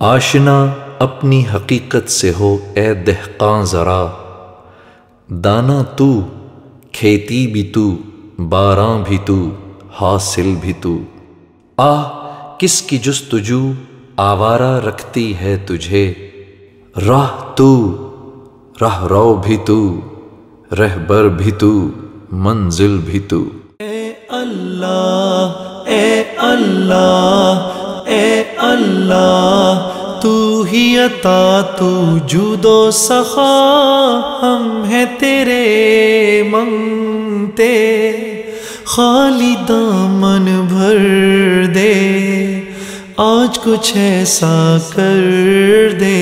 آشنا اپنی حقیقت سے ہو، اے دہقاں ذرا دانا تو، کھیتی بھی تو باراں بھی تو، حاصل بھی تو۔ آہ، کس کی جستجو، آوارہ رکھتی ہے تجھے۔ راہ تو، راہ رو بھی تو، رہبر بھی تو، منزل بھی تو۔ اے اللہ اے اللہ اے اللہ۔ تو ہی عطا تو جود و سخا، ہم ہیں تیرے منگتے خالی دامن بھر دے، آج کچھ ایسا کر دے۔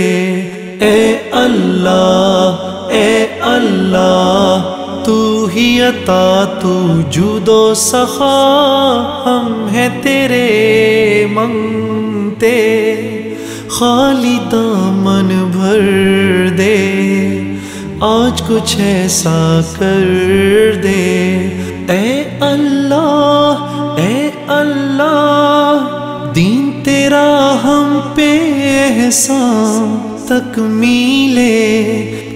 اے اللہ اے اللہ، تو ہی عطا تو جود و سخا، ہم ہیں تیرے منگتے خالی دامن بھر دے۔ آج کچھ ایسا کر دے۔ اے اللہ اے اللہ، دین تیرا ہم پہ احسان تک میلے۔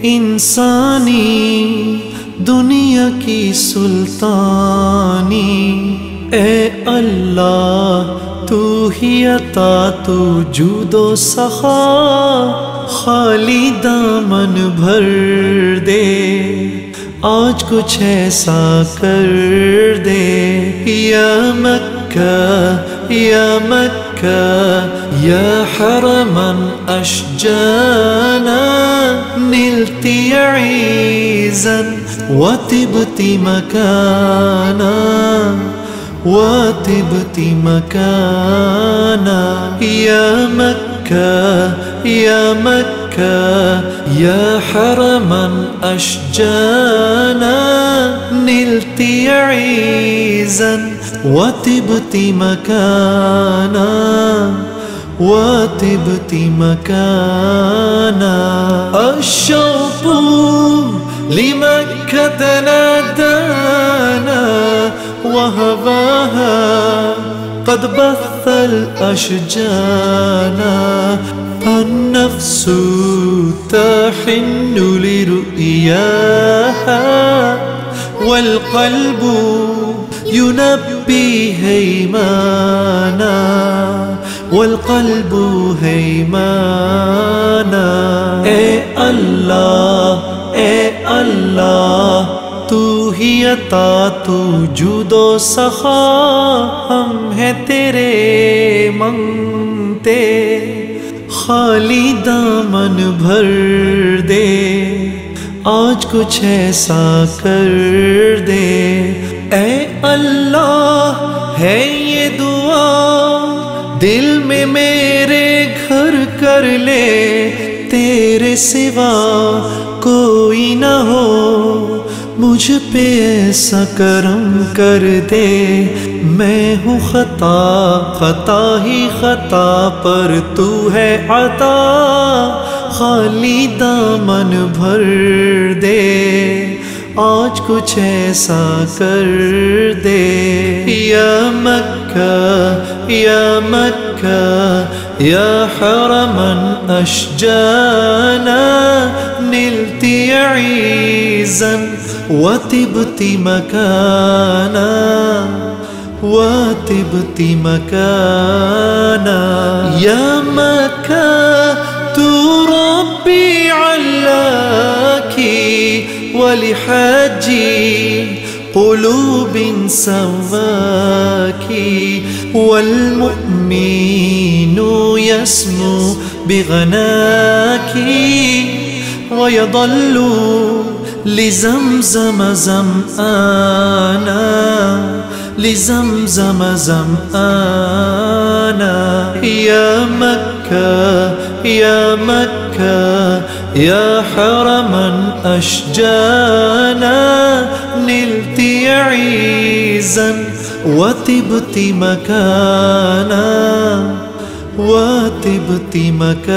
انسانی، دنیا کی سلطانی۔ اے اللہ، تو ہی عطا، تو جود و سخا، خالی دامن بھر دے۔ آج کچھ ایسا کر دے۔ یا مکہ یا مکہ، یا حرما اشجانا، نلتی عیزا، وطبتی مکانا۔ وطبت مكانا. يا مكة يا مكة يا حرما أشجانا. نلت عيزا وطبت مكانا. وطبت مكانا. الشوق لمكة نادانا. وهواها قد بث الأشجانا فالنفس تحن لرؤياها والقلب ينبي هيمانا. والقلب هيمانا. اے اللہ عطا تو جود و سخا ہم ہیں تیرے منگتے خالی دامن بھر دے آج کچھ ایسا کر دے اے اللہ ہے یہ دعا دل میں میرے گھر کر لے تیرے سوا کوئی نہ ہو مجھ پہ ایسا کرم کر دے۔ میں ہوں خطا خطا ہی خطا پر تو ہے عطا۔ خالی دامن بھر دے۔ آج کچھ ایسا کر دے۔ یا مکہ یا مکہ، یا حرما اشجانا، نلتی عیزا۔ وتبتي مكانا وتبتي مكانا. يا مكة ربي علاك ولحاجي قلوب سواك والمؤمن يسمو بغناك ويضل لزمزم زمآنا لزمزم زمآنا. يا مكة يا مكة يا حرما أشجانا. نلت عيزا وطبت مكانا وطبت مكانا.